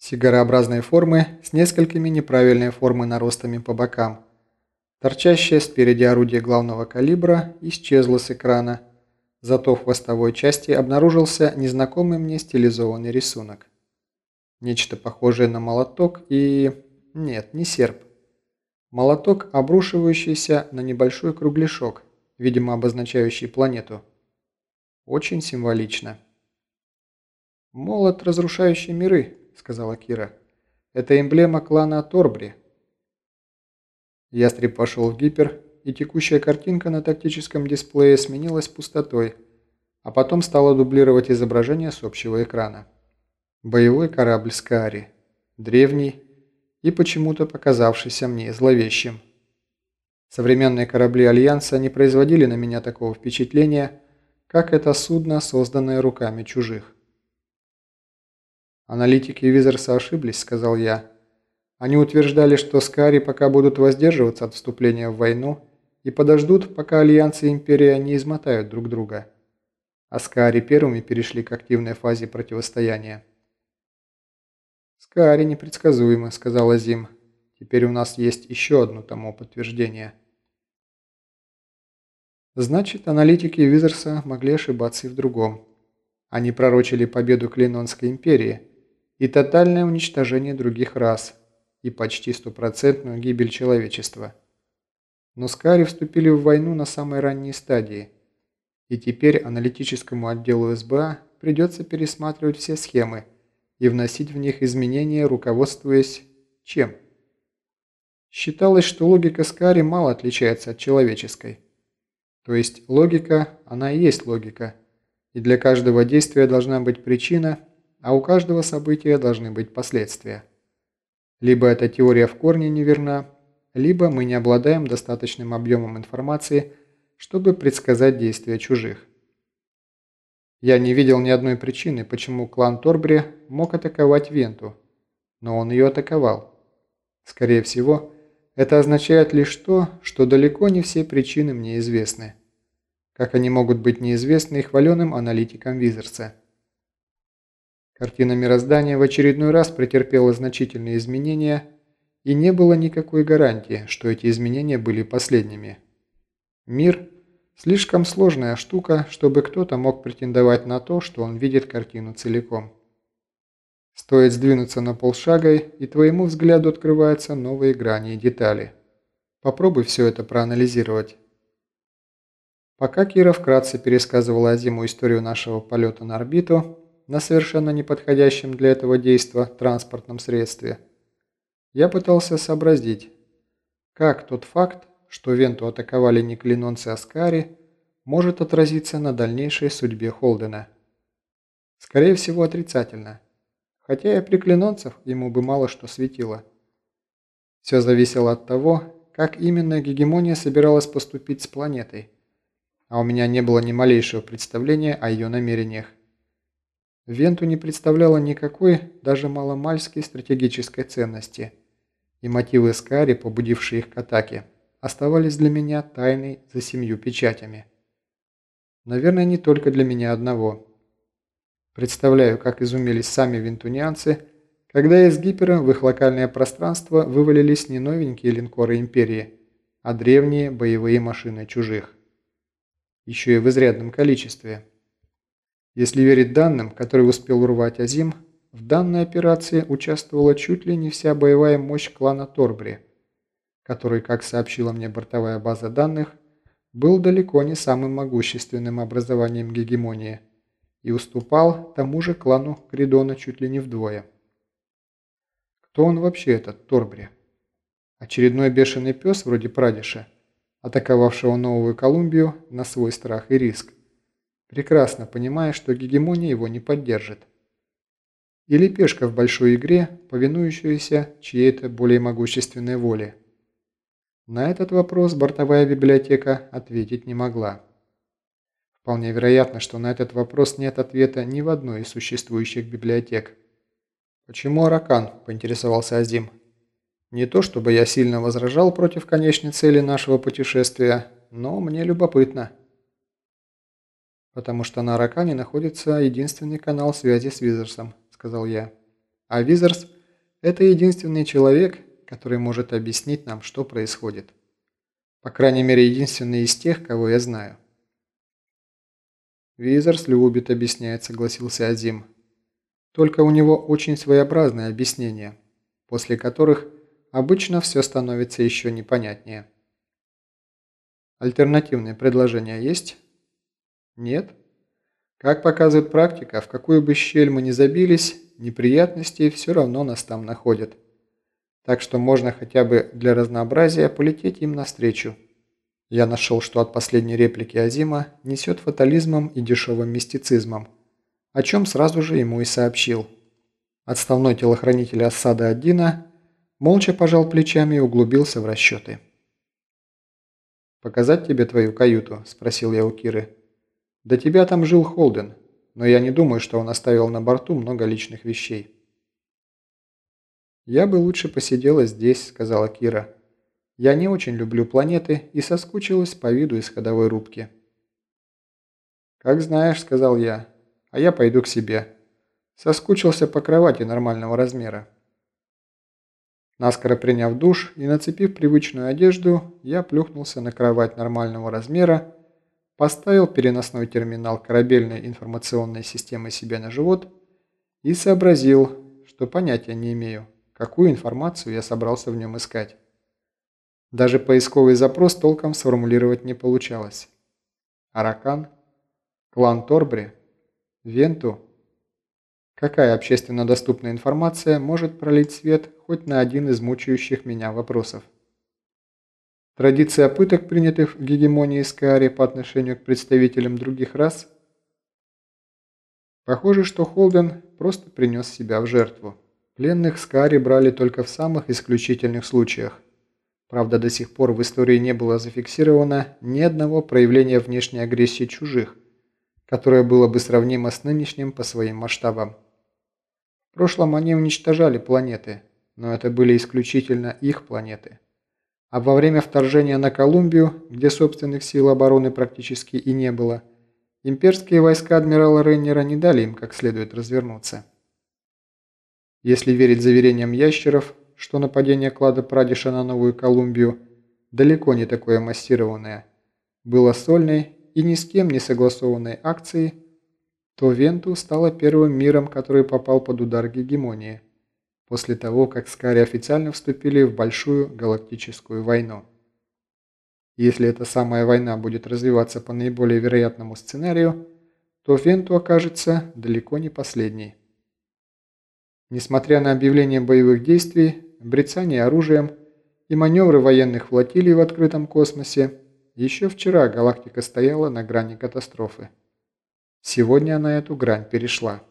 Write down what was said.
Сигарообразной формы с несколькими неправильной формы наростами по бокам. Торчащее спереди орудие главного калибра исчезло с экрана, зато в хвостовой части обнаружился незнакомый мне стилизованный рисунок. Нечто похожее на молоток и... нет, не серп. Молоток, обрушивающийся на небольшой кругляшок, видимо обозначающий планету. Очень символично. «Молот, разрушающий миры», — сказала Кира. «Это эмблема клана Торбри». Ястреб пошел в гипер, и текущая картинка на тактическом дисплее сменилась пустотой, а потом стала дублировать изображение с общего экрана. Боевой корабль Скари. Древний и почему-то показавшийся мне зловещим. Современные корабли Альянса не производили на меня такого впечатления, как это судно, созданное руками чужих. «Аналитики Визерса ошиблись», — сказал я. «Они утверждали, что Скари пока будут воздерживаться от вступления в войну и подождут, пока Альянс и Империя не измотают друг друга. А Скари первыми перешли к активной фазе противостояния. «Скари непредсказуемы», — сказала Зим. «Теперь у нас есть еще одно тому подтверждение». Значит, аналитики Визерса могли ошибаться и в другом. Они пророчили победу Клинонской империи и тотальное уничтожение других рас и почти стопроцентную гибель человечества. Но Скари вступили в войну на самой ранней стадии, и теперь аналитическому отделу СБА придется пересматривать все схемы, и вносить в них изменения, руководствуясь чем? Считалось, что логика Скари мало отличается от человеческой. То есть логика, она и есть логика. И для каждого действия должна быть причина, а у каждого события должны быть последствия. Либо эта теория в корне неверна, либо мы не обладаем достаточным объемом информации, чтобы предсказать действия чужих. Я не видел ни одной причины, почему клан Торбри мог атаковать Венту, но он ее атаковал. Скорее всего, это означает лишь то, что далеко не все причины мне известны. Как они могут быть неизвестны и хваленым аналитикам Визерса. Картина мироздания в очередной раз претерпела значительные изменения, и не было никакой гарантии, что эти изменения были последними. Мир – Слишком сложная штука, чтобы кто-то мог претендовать на то, что он видит картину целиком. Стоит сдвинуться на полшага, и твоему взгляду открываются новые грани и детали. Попробуй все это проанализировать. Пока Кира вкратце пересказывала Азиму историю нашего полета на орбиту на совершенно неподходящем для этого действа транспортном средстве, я пытался сообразить, как тот факт, что Венту атаковали не клинонцы Аскари, может отразиться на дальнейшей судьбе Холдена. Скорее всего, отрицательно. Хотя и при клинонцев ему бы мало что светило. Все зависело от того, как именно гегемония собиралась поступить с планетой, а у меня не было ни малейшего представления о ее намерениях. Венту не представляла никакой, даже маломальской стратегической ценности, и мотивы Скари, побудившие их к атаке, оставались для меня тайной за семью печатями. Наверное, не только для меня одного. Представляю, как изумились сами винтунианцы, когда из гипера в их локальное пространство вывалились не новенькие линкоры Империи, а древние боевые машины чужих. Еще и в изрядном количестве. Если верить данным, которые успел урвать Азим, в данной операции участвовала чуть ли не вся боевая мощь клана Торбри – который, как сообщила мне бортовая база данных, был далеко не самым могущественным образованием гегемонии и уступал тому же клану Кридона чуть ли не вдвое. Кто он вообще этот Торбри? Очередной бешеный пес вроде Прадиша, атаковавшего Новую Колумбию на свой страх и риск, прекрасно понимая, что гегемония его не поддержит. Или пешка в большой игре, повинующаяся чьей-то более могущественной воле. На этот вопрос бортовая библиотека ответить не могла. Вполне вероятно, что на этот вопрос нет ответа ни в одной из существующих библиотек. «Почему Аракан?» – поинтересовался Азим. «Не то чтобы я сильно возражал против конечной цели нашего путешествия, но мне любопытно». «Потому что на Аракане находится единственный канал связи с Визерсом», – сказал я. А Визерс – это единственный человек, который может объяснить нам, что происходит. По крайней мере, единственный из тех, кого я знаю. «Визерс любит объяснять», – согласился Азим. «Только у него очень своеобразные объяснения, после которых обычно все становится еще непонятнее». «Альтернативные предложения есть?» «Нет?» Как показывает практика, в какую бы щель мы ни забились, неприятности все равно нас там находят. Так что можно хотя бы для разнообразия полететь им навстречу. Я нашел, что от последней реплики Азима несет фатализмом и дешевым мистицизмом, о чем сразу же ему и сообщил. Отставной телохранитель осады Аддина молча пожал плечами и углубился в расчеты. «Показать тебе твою каюту?» – спросил я у Киры. До тебя там жил Холден, но я не думаю, что он оставил на борту много личных вещей. «Я бы лучше посидела здесь», – сказала Кира. «Я не очень люблю планеты и соскучилась по виду из ходовой рубки». «Как знаешь», – сказал я, – «а я пойду к себе. Соскучился по кровати нормального размера». Наскоро приняв душ и нацепив привычную одежду, я плюхнулся на кровать нормального размера поставил переносной терминал корабельной информационной системы себе на живот и сообразил, что понятия не имею, какую информацию я собрался в нем искать. Даже поисковый запрос толком сформулировать не получалось. Аракан? Клан Торбри? Венту? Какая общественно доступная информация может пролить свет хоть на один из мучающих меня вопросов? Традиция пыток, принятых в гегемонии Скаари по отношению к представителям других рас? Похоже, что Холден просто принес себя в жертву. Пленных Скаари брали только в самых исключительных случаях. Правда, до сих пор в истории не было зафиксировано ни одного проявления внешней агрессии чужих, которое было бы сравнимо с нынешним по своим масштабам. В прошлом они уничтожали планеты, но это были исключительно их планеты. А во время вторжения на Колумбию, где собственных сил обороны практически и не было, имперские войска адмирала Рейнера не дали им как следует развернуться. Если верить заверениям ящеров, что нападение клада Прадиша на Новую Колумбию далеко не такое массированное, было сольной и ни с кем не согласованной акцией, то Венту стала первым миром, который попал под удар гегемонии – после того, как Скари официально вступили в большую галактическую войну. Если эта самая война будет развиваться по наиболее вероятному сценарию, то Венту окажется далеко не последней. Несмотря на объявление боевых действий, брецание оружием и маневры военных флотилий в открытом космосе, еще вчера галактика стояла на грани катастрофы. Сегодня она эту грань перешла.